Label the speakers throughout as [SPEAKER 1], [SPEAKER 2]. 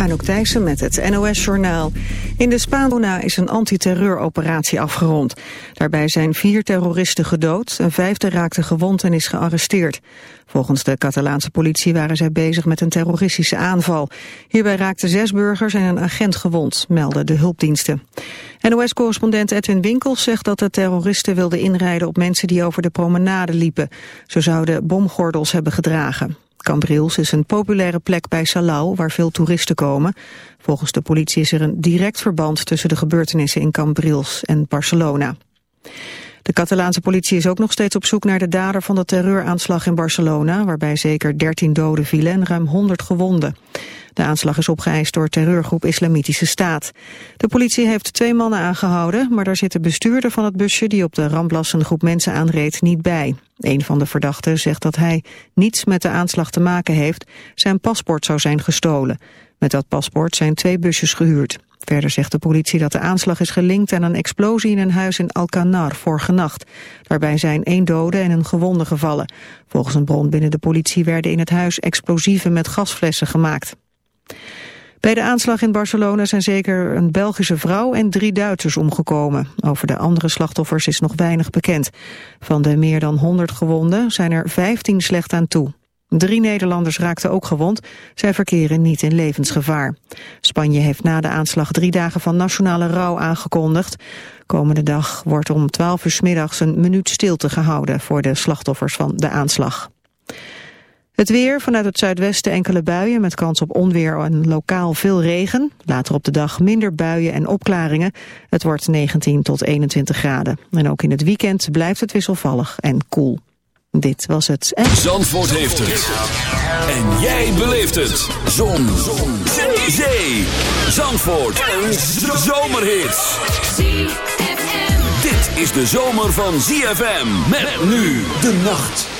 [SPEAKER 1] Anouk Thijssen met het NOS-journaal. In de Spaanse is een antiterreuroperatie afgerond. Daarbij zijn vier terroristen gedood, een vijfde raakte gewond en is gearresteerd. Volgens de Catalaanse politie waren zij bezig met een terroristische aanval. Hierbij raakten zes burgers en een agent gewond, melden de hulpdiensten. NOS-correspondent Edwin Winkels zegt dat de terroristen wilden inrijden op mensen die over de promenade liepen. Ze zouden bomgordels hebben gedragen. Cambrils is een populaire plek bij Salau waar veel toeristen komen. Volgens de politie is er een direct verband tussen de gebeurtenissen in Cambrils en Barcelona. De Catalaanse politie is ook nog steeds op zoek naar de dader van de terreuraanslag in Barcelona, waarbij zeker 13 doden vielen en ruim 100 gewonden. De aanslag is opgeëist door terreurgroep Islamitische Staat. De politie heeft twee mannen aangehouden, maar daar zit de bestuurder van het busje die op de Ramblas een groep mensen aanreed niet bij. Een van de verdachten zegt dat hij niets met de aanslag te maken heeft. Zijn paspoort zou zijn gestolen. Met dat paspoort zijn twee busjes gehuurd. Verder zegt de politie dat de aanslag is gelinkt aan een explosie in een huis in Alcanar vorige nacht. Daarbij zijn één dode en een gewonde gevallen. Volgens een bron binnen de politie werden in het huis explosieven met gasflessen gemaakt. Bij de aanslag in Barcelona zijn zeker een Belgische vrouw en drie Duitsers omgekomen. Over de andere slachtoffers is nog weinig bekend. Van de meer dan 100 gewonden zijn er 15 slecht aan toe. Drie Nederlanders raakten ook gewond. Zij verkeren niet in levensgevaar. Spanje heeft na de aanslag drie dagen van nationale rouw aangekondigd. Komende dag wordt om 12 uur middags een minuut stilte gehouden voor de slachtoffers van de aanslag. Het weer, vanuit het zuidwesten enkele buien met kans op onweer en lokaal veel regen. Later op de dag minder buien en opklaringen. Het wordt 19 tot 21 graden. En ook in het weekend blijft het wisselvallig en koel. Dit was het.
[SPEAKER 2] Zandvoort heeft het. En jij beleeft het. Zon. Zon. Zee. Zandvoort. Een zomerhit. Dit is de zomer van ZFM. Met nu de nacht.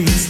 [SPEAKER 3] memories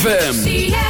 [SPEAKER 3] ZFM.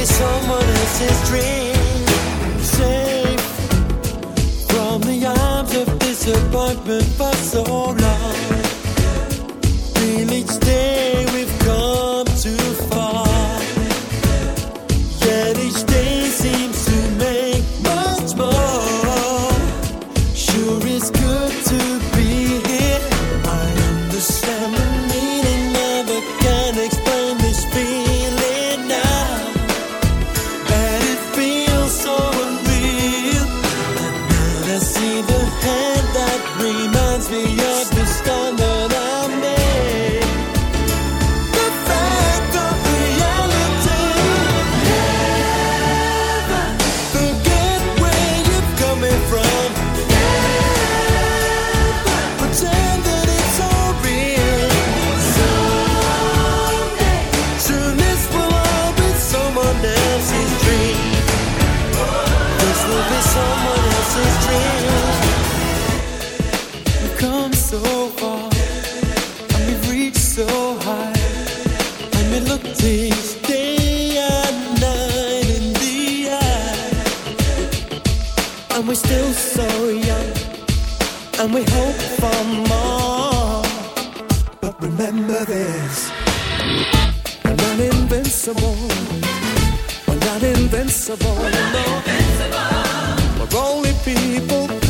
[SPEAKER 4] be someone else's dream. Safe from the arms of disappointment for so long. and we're still so young, and we hope for more. But remember this we're not invincible, we're not invincible, we're, not invincible. We're only people.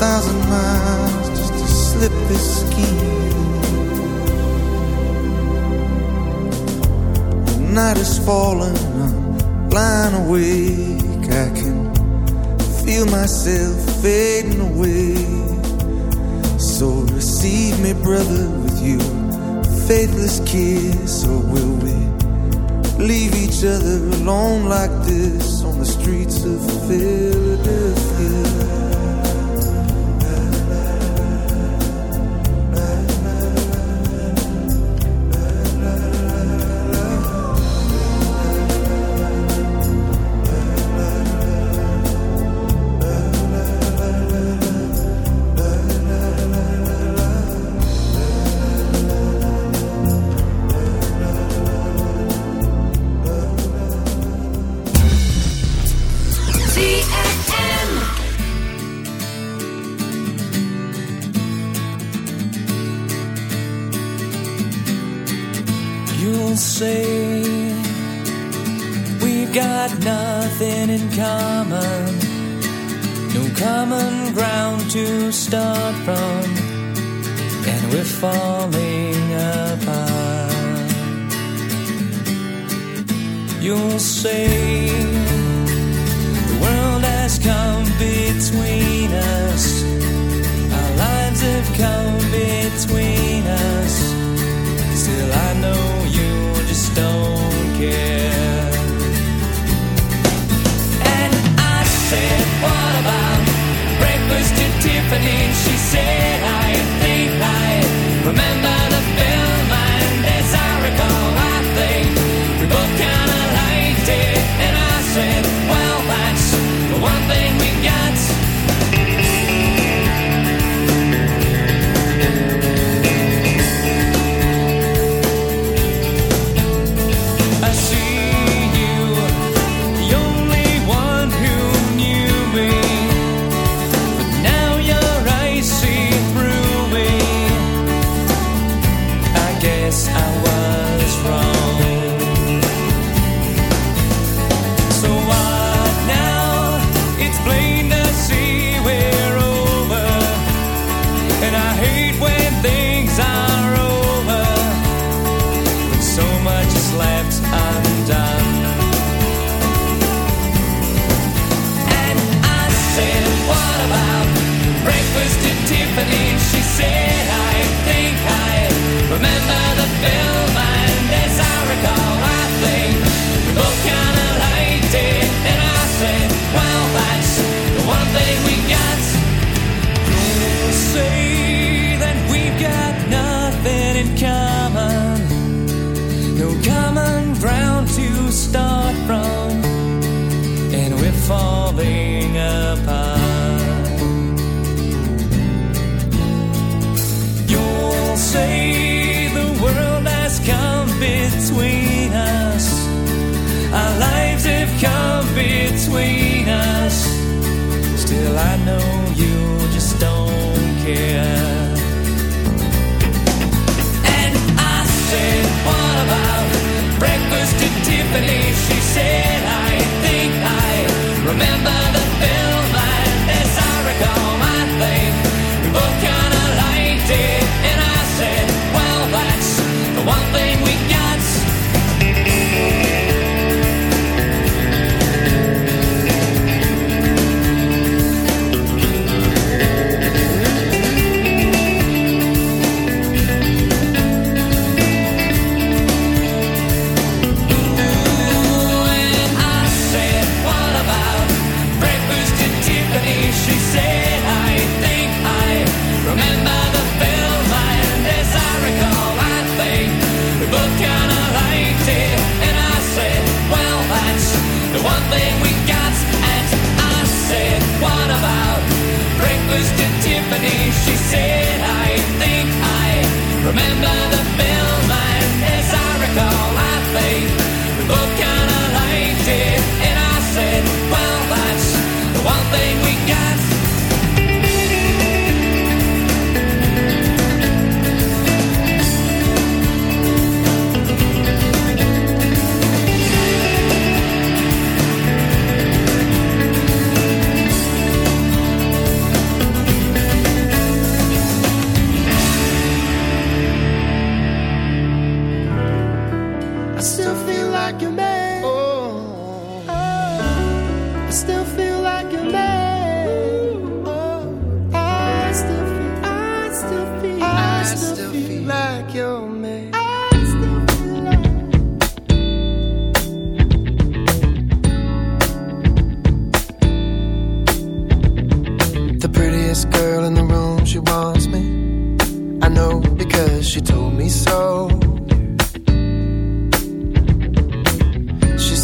[SPEAKER 5] Thousand miles just to slip this skin. The night is falling, I'm lying awake. I can feel myself fading away. So receive me, brother, with you. Faithless kiss, or will we leave each other alone like this on the streets of Philadelphia?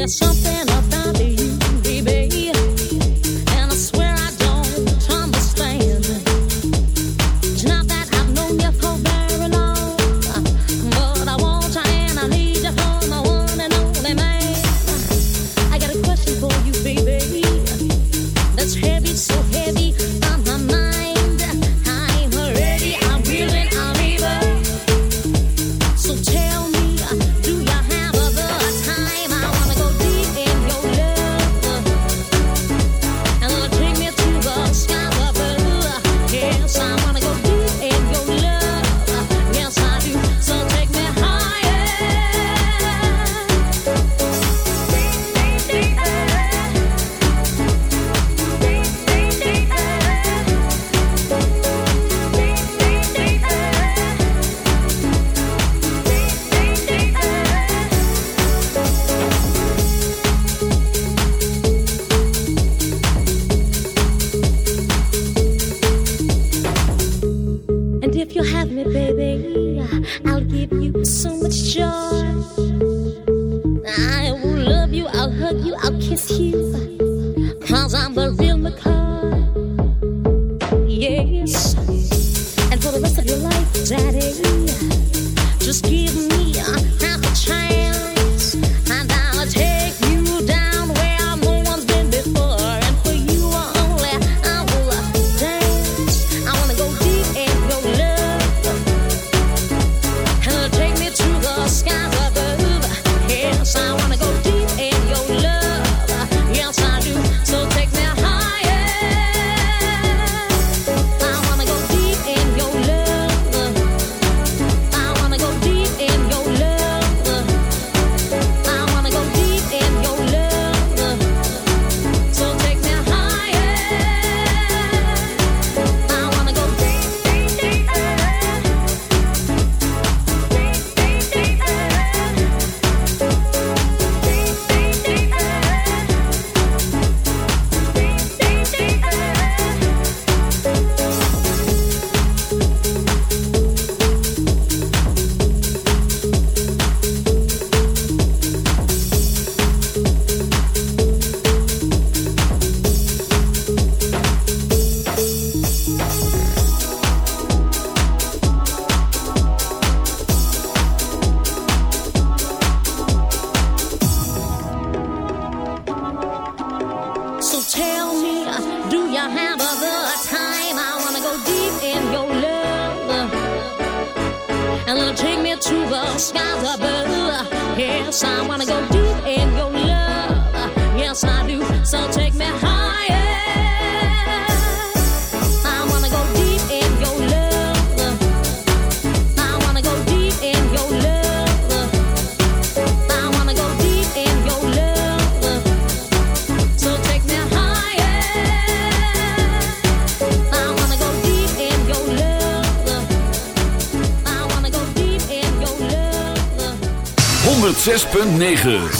[SPEAKER 6] There's something up
[SPEAKER 7] 106.9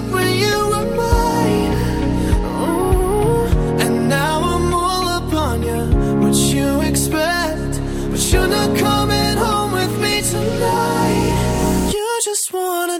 [SPEAKER 2] just
[SPEAKER 8] wanna